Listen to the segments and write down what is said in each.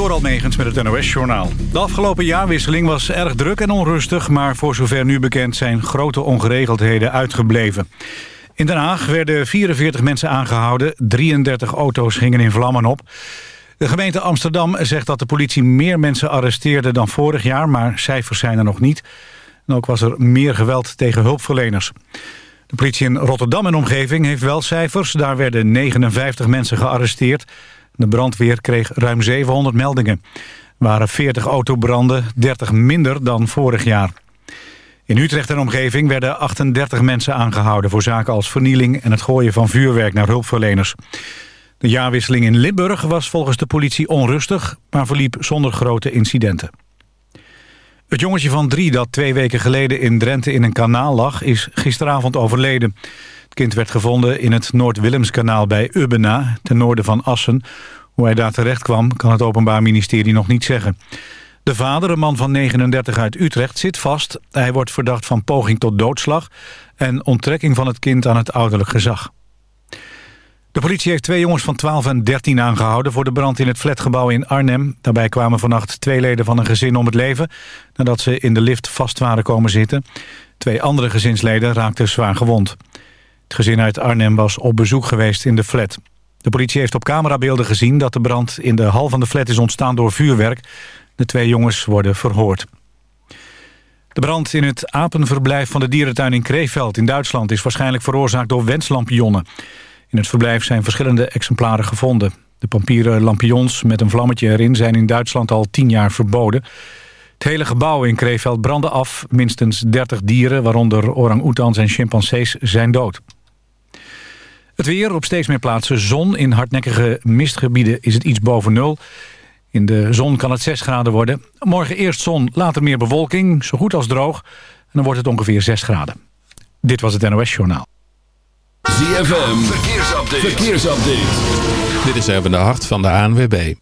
Door Almegens met het NOS-journaal. De afgelopen jaarwisseling was erg druk en onrustig... maar voor zover nu bekend zijn grote ongeregeldheden uitgebleven. In Den Haag werden 44 mensen aangehouden. 33 auto's gingen in vlammen op. De gemeente Amsterdam zegt dat de politie meer mensen arresteerde dan vorig jaar... maar cijfers zijn er nog niet. Ook was er meer geweld tegen hulpverleners. De politie in Rotterdam en omgeving heeft wel cijfers. Daar werden 59 mensen gearresteerd... De brandweer kreeg ruim 700 meldingen. Er waren 40 autobranden, 30 minder dan vorig jaar. In Utrecht en omgeving werden 38 mensen aangehouden... voor zaken als vernieling en het gooien van vuurwerk naar hulpverleners. De jaarwisseling in Limburg was volgens de politie onrustig... maar verliep zonder grote incidenten. Het jongetje van drie dat twee weken geleden in Drenthe in een kanaal lag... is gisteravond overleden. Het kind werd gevonden in het Noord-Willemskanaal bij Ubbena, ten noorden van Assen. Hoe hij daar terecht kwam, kan het Openbaar Ministerie nog niet zeggen. De vader, een man van 39 uit Utrecht, zit vast. Hij wordt verdacht van poging tot doodslag... en onttrekking van het kind aan het ouderlijk gezag. De politie heeft twee jongens van 12 en 13 aangehouden... voor de brand in het flatgebouw in Arnhem. Daarbij kwamen vannacht twee leden van een gezin om het leven... nadat ze in de lift vast waren komen zitten. Twee andere gezinsleden raakten zwaar gewond. Het gezin uit Arnhem was op bezoek geweest in de flat. De politie heeft op camerabeelden gezien dat de brand in de hal van de flat is ontstaan door vuurwerk. De twee jongens worden verhoord. De brand in het apenverblijf van de dierentuin in Kreeveld in Duitsland... is waarschijnlijk veroorzaakt door wenslampionnen. In het verblijf zijn verschillende exemplaren gevonden. De papieren lampions met een vlammetje erin zijn in Duitsland al tien jaar verboden. Het hele gebouw in Kreeveld brandde af. Minstens 30 dieren, waaronder orang-oetans en chimpansees, zijn dood. Het weer op steeds meer plaatsen zon. In hardnekkige mistgebieden is het iets boven nul. In de zon kan het 6 graden worden. Morgen eerst zon, later meer bewolking, zo goed als droog. En dan wordt het ongeveer 6 graden. Dit was het NOS Journaal. ZFM, verkeersupdate. verkeersupdate. Dit is even de hart van de ANWB.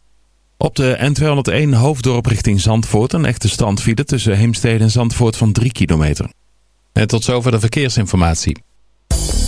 Op de N201 hoofddorp richting Zandvoort een echte standfile tussen Heemstede en Zandvoort van 3 kilometer. En tot zover de verkeersinformatie.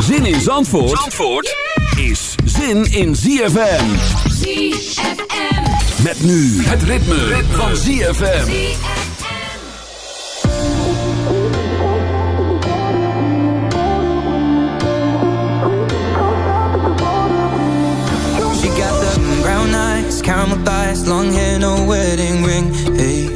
Zin in Zandvoort, Zandvoort is zin in ZFM. ZFM. Met nu het ritme, van ZFM. She got the brown eyes, caramel thighs, long hair, no wedding ring. Hey,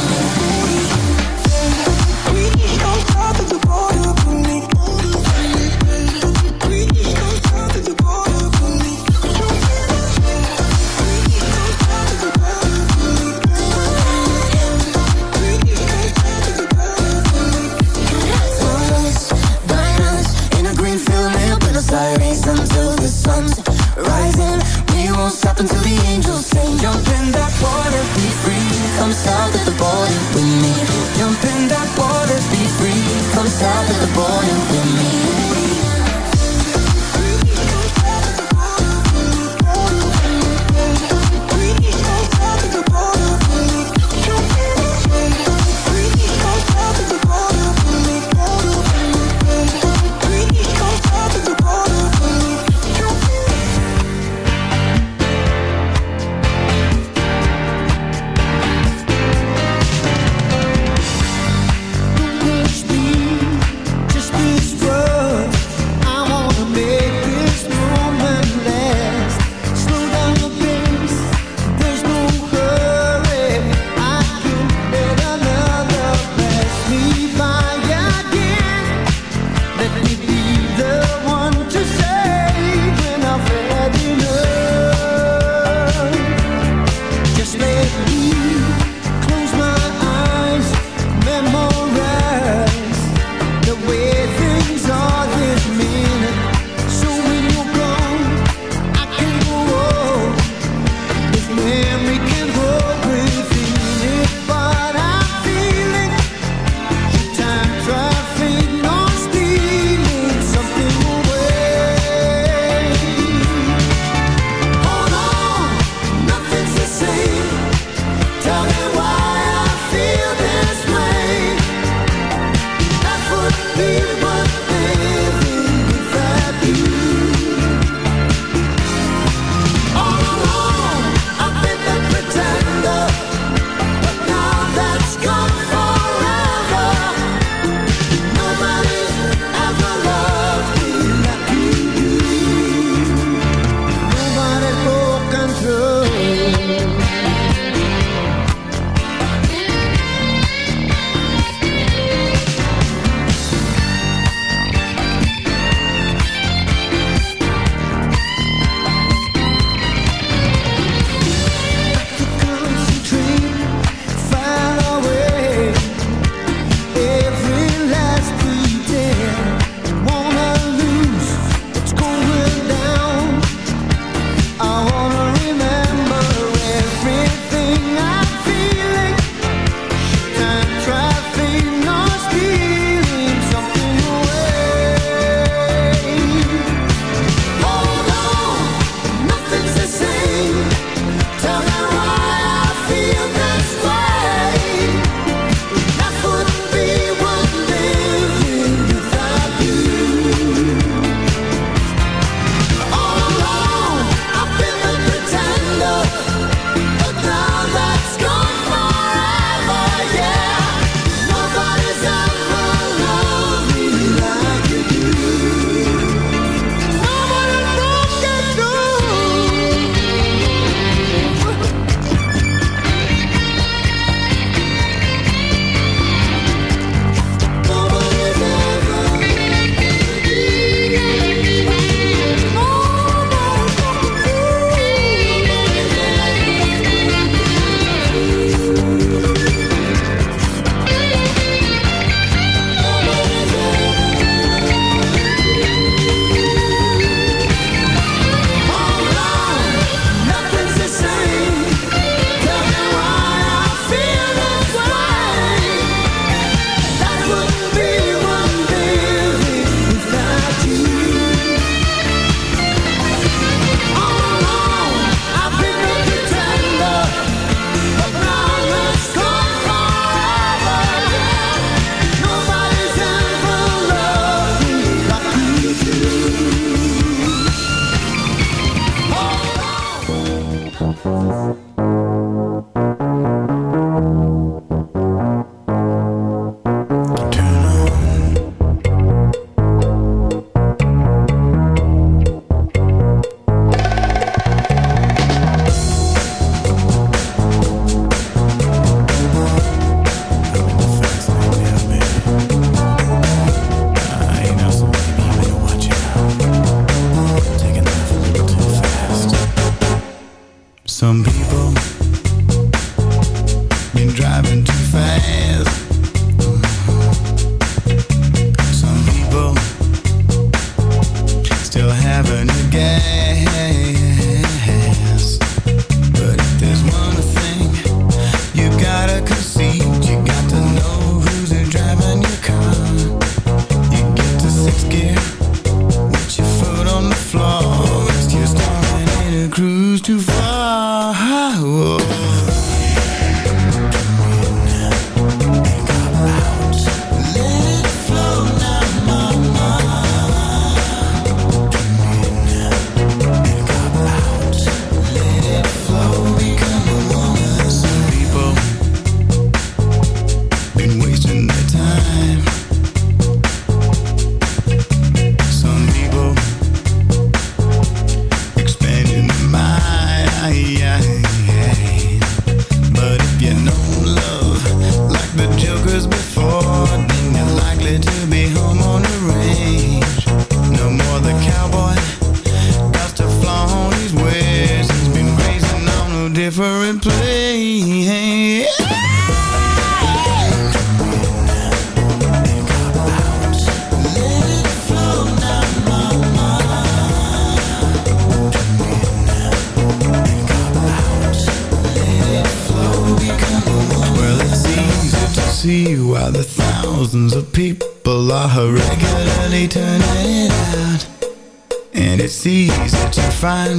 boy fast.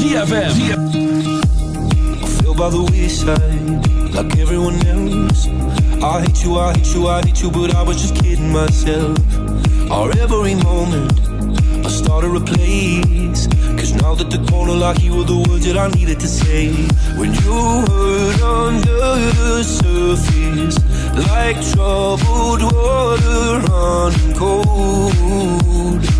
ZFM. I feel by the wayside, like everyone else. I hate you, I hate you, I hate you, but I was just kidding myself. Our every moment, I started a place. Cause now that the corner like you were the words that I needed to say. When you hurt under the surface, like troubled water running cold.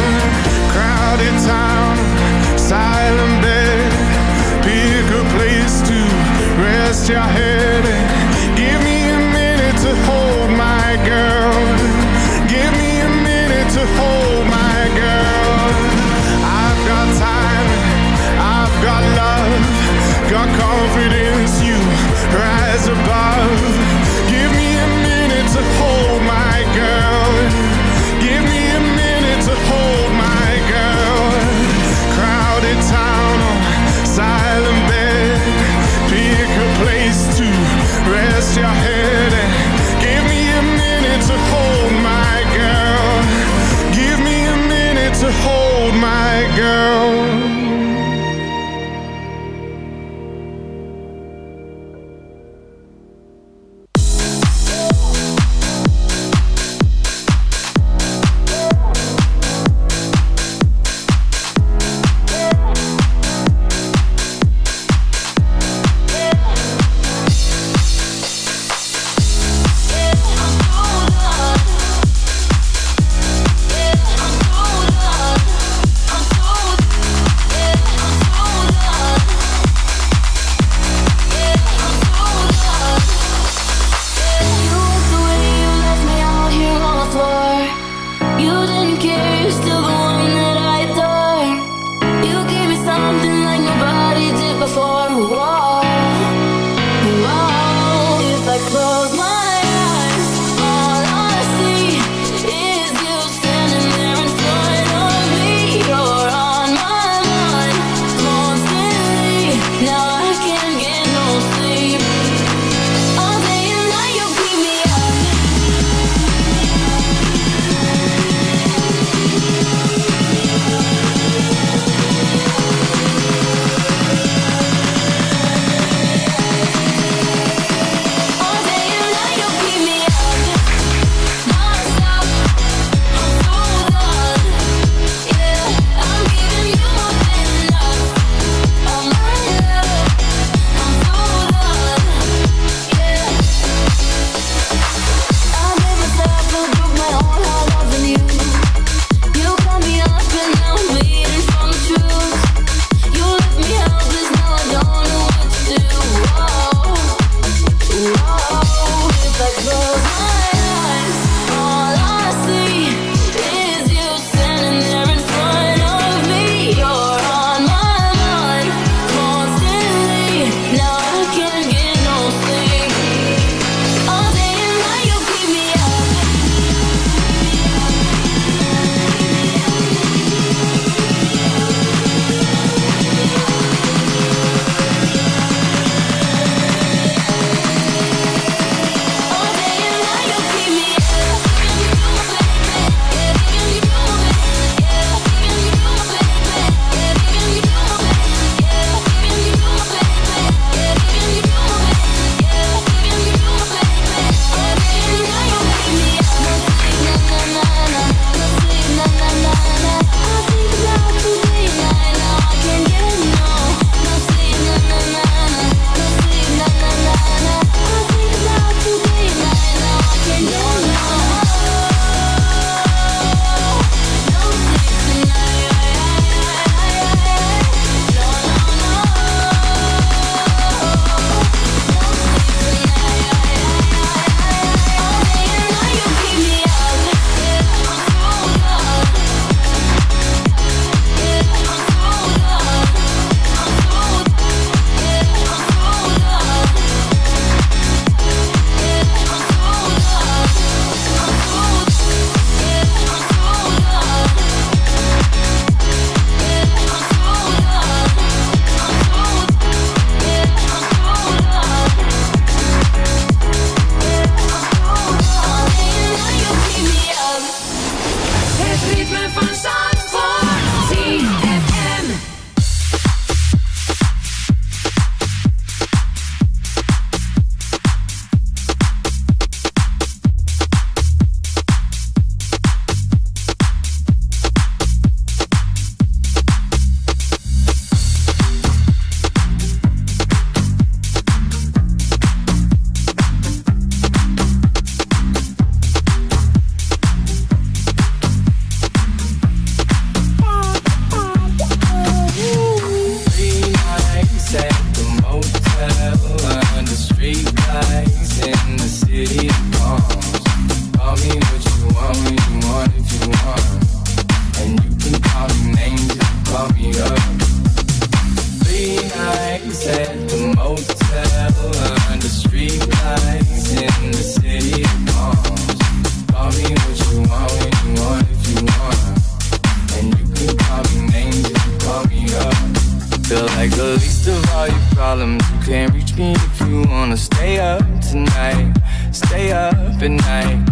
up at night.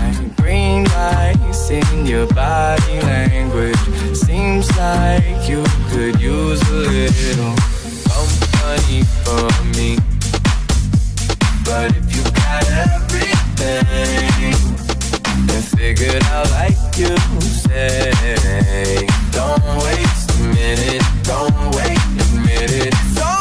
And green lights in your body language. Seems like you could use a little company for me. But if you got everything and figured out like you say, don't waste a minute, don't wait a minute.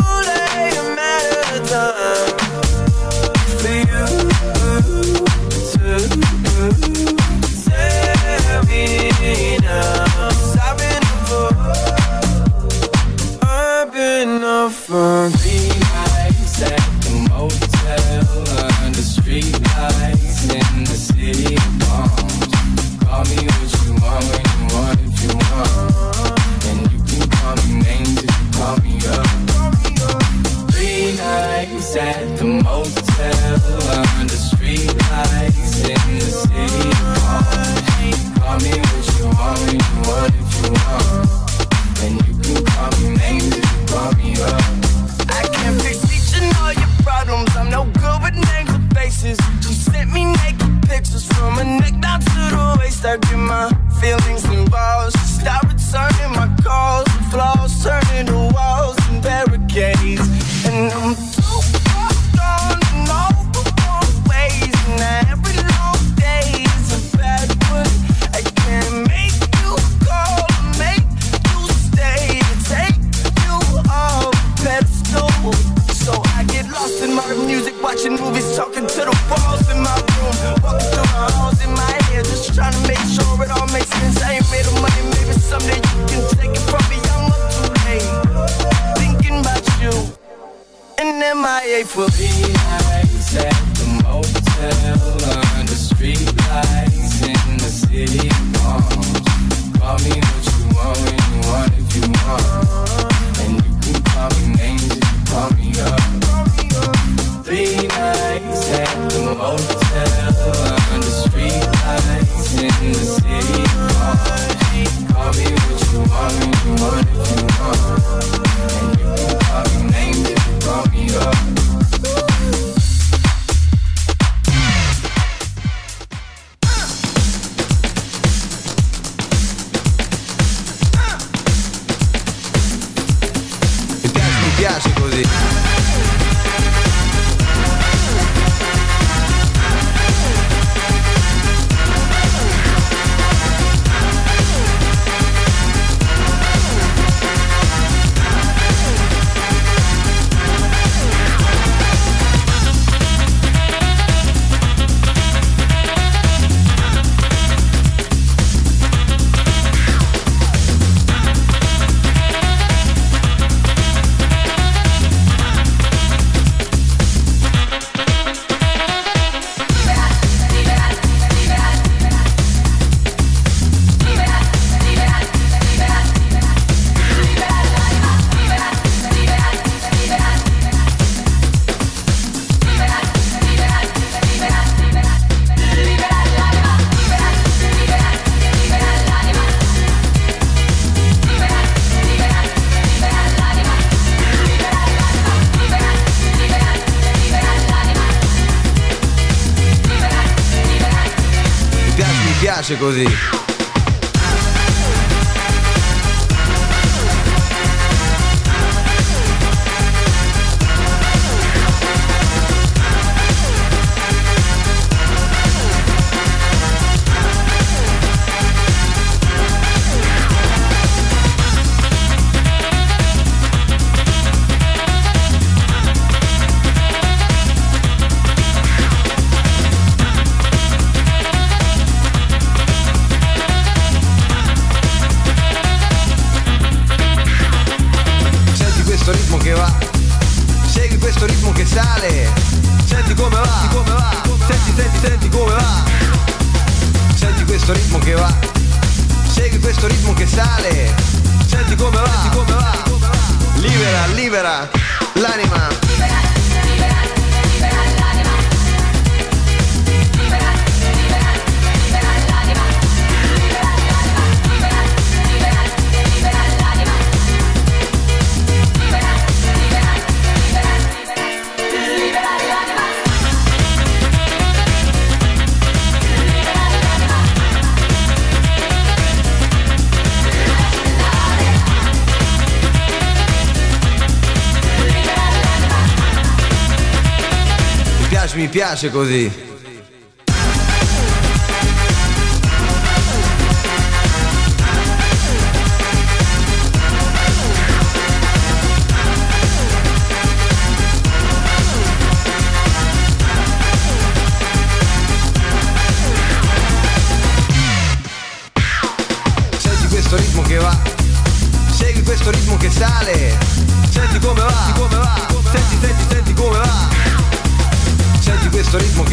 create for me. Nights at the motel under streetlights in the city walls. Call me what you want when you want if you want. And you can call me names if you call me up. Three nights at the motel. piace così. piace così. Segui questo ritmo che sale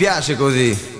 piace così.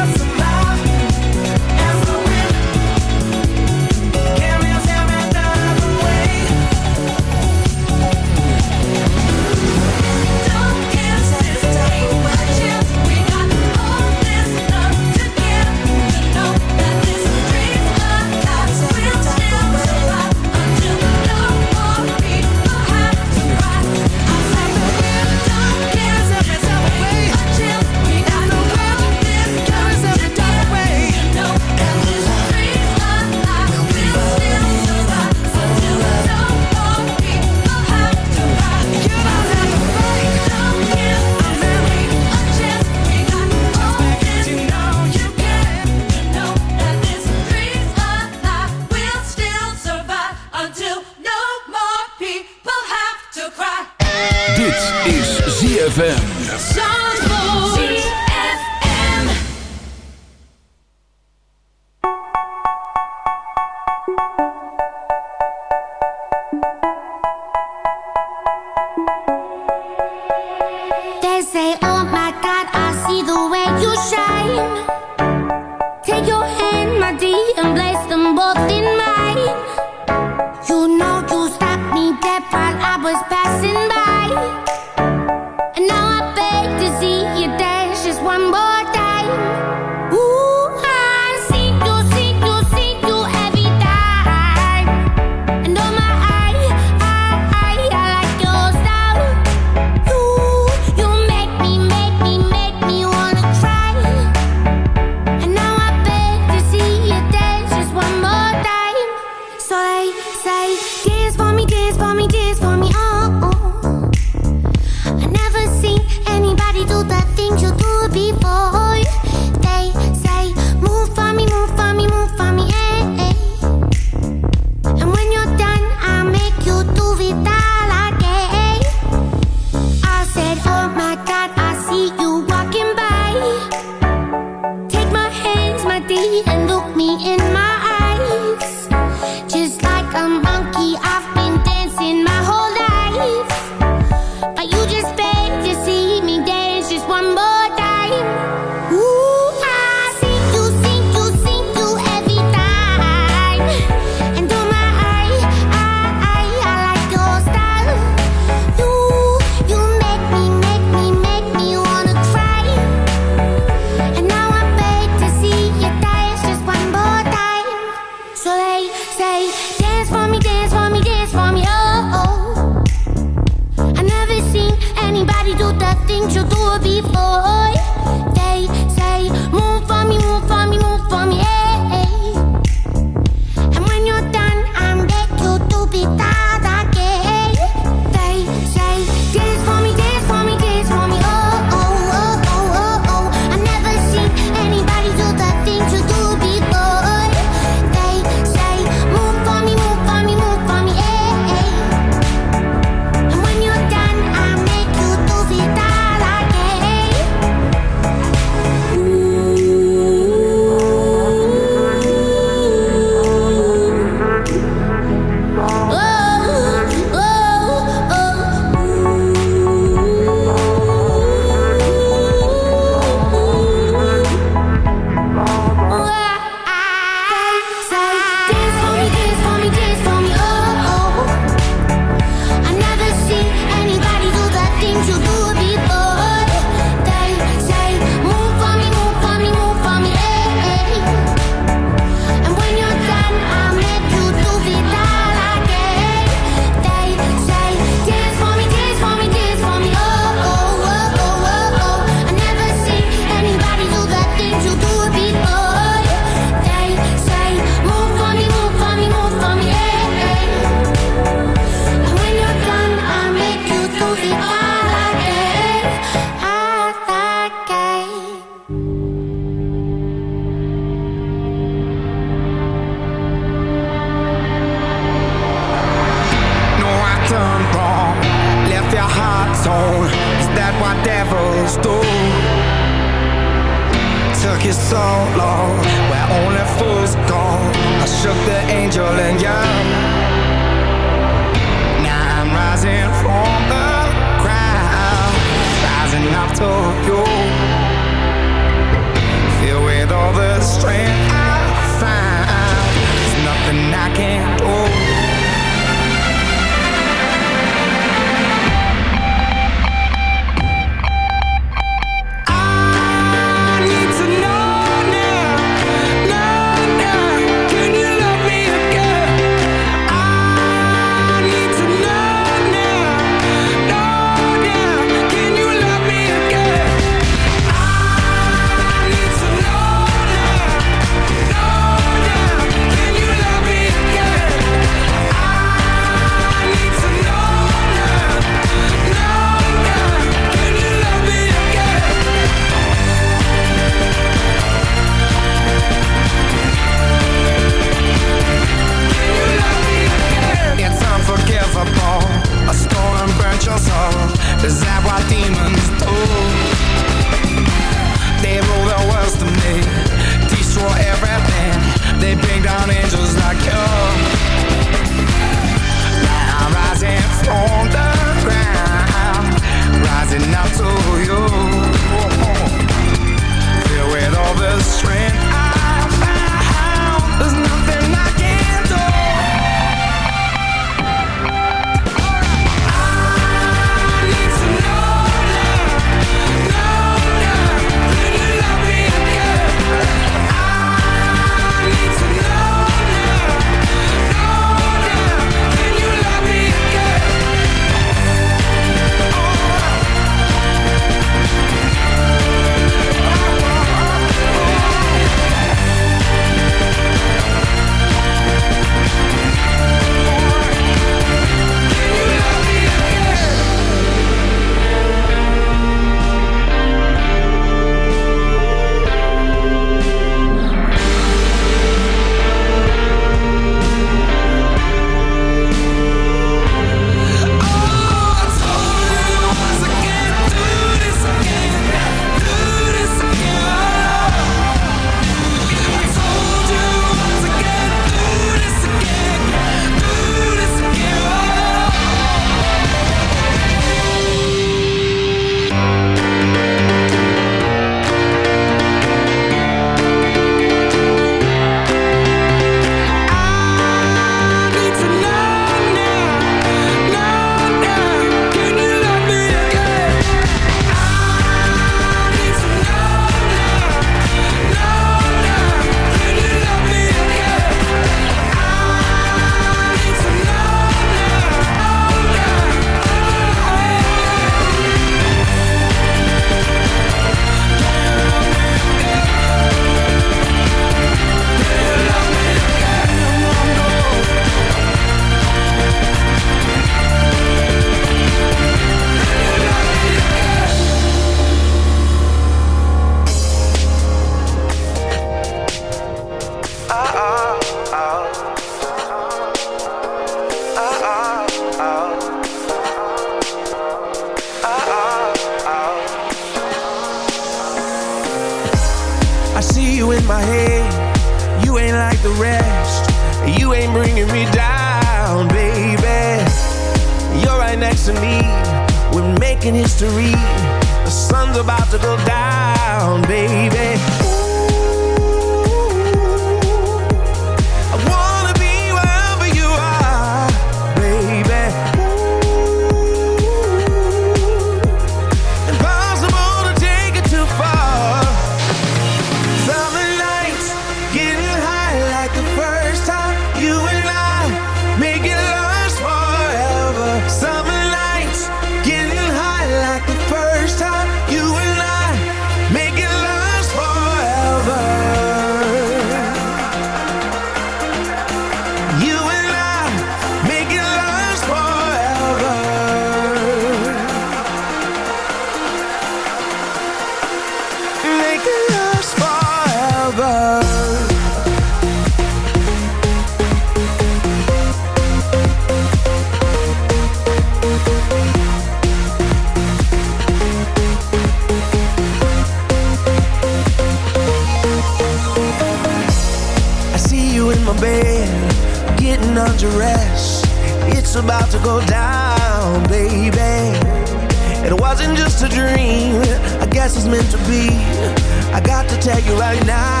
night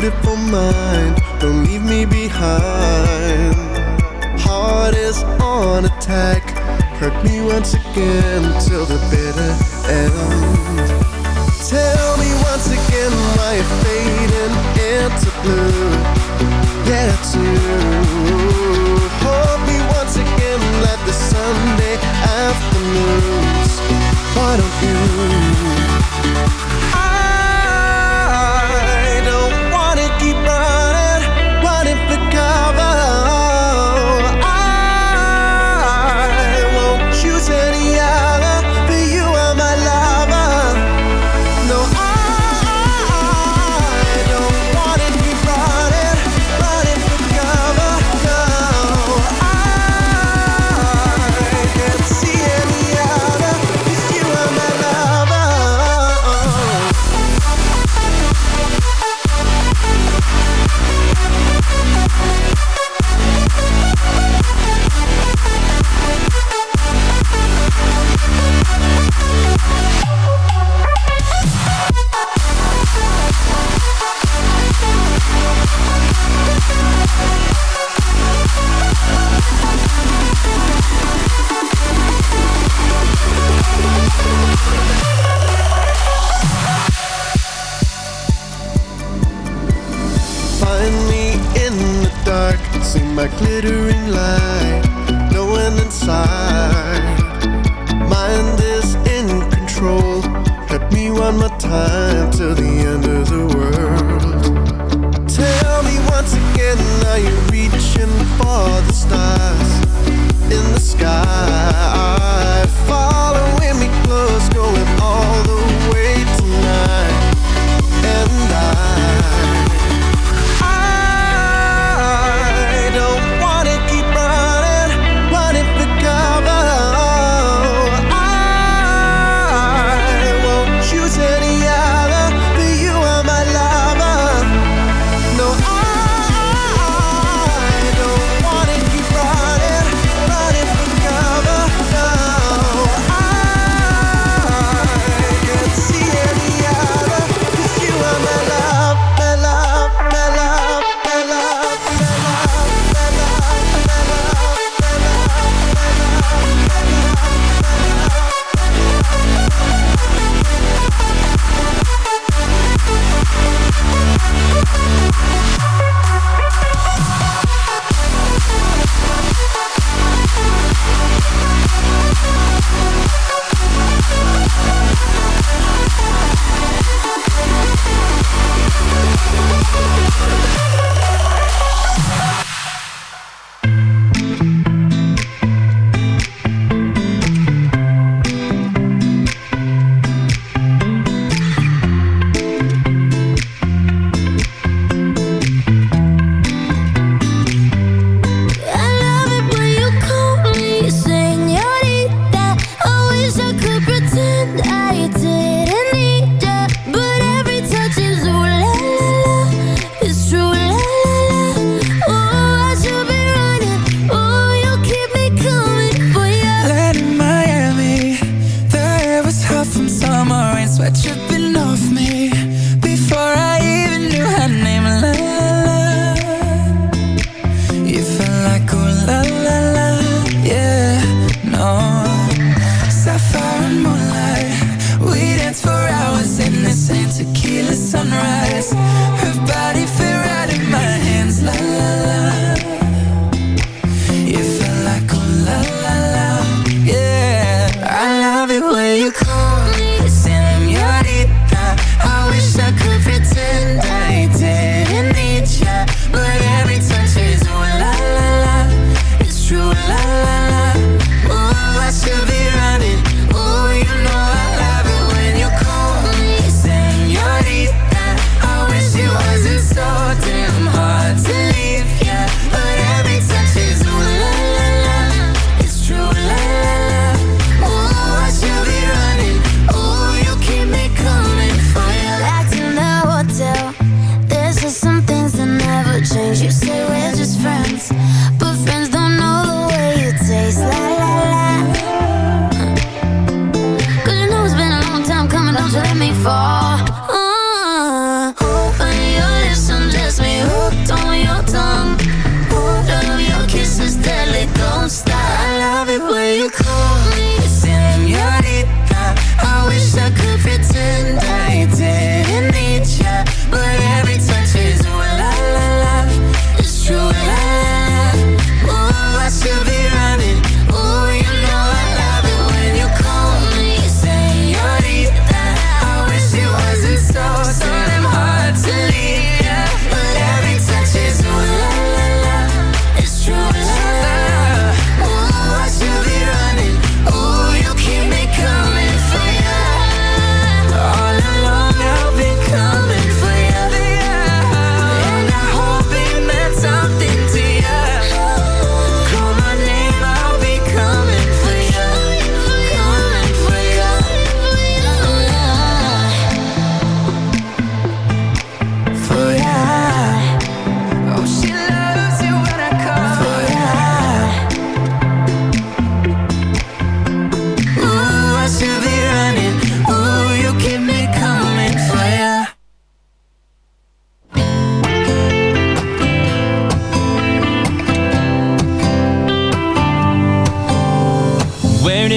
beautiful mind. Don't leave me behind. Heart is on attack. Hurt me once again Till the bitter end. Tell me once again Why you're fading into blue? Yeah, it's you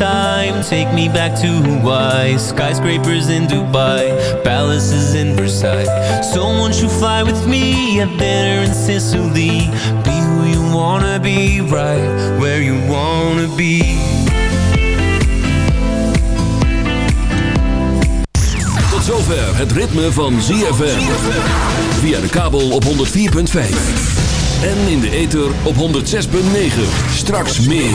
summertime? Take me back to Hawaii. Skyscrapers in Dubai, palaces in Versailles. Someone should fly with me at dinner in Sicily. Be who you wanna be, right where you wanna be. Tot zover het ritme van ZFM. Via de kabel op 104.5. En in de ether op 106.9. Straks meer.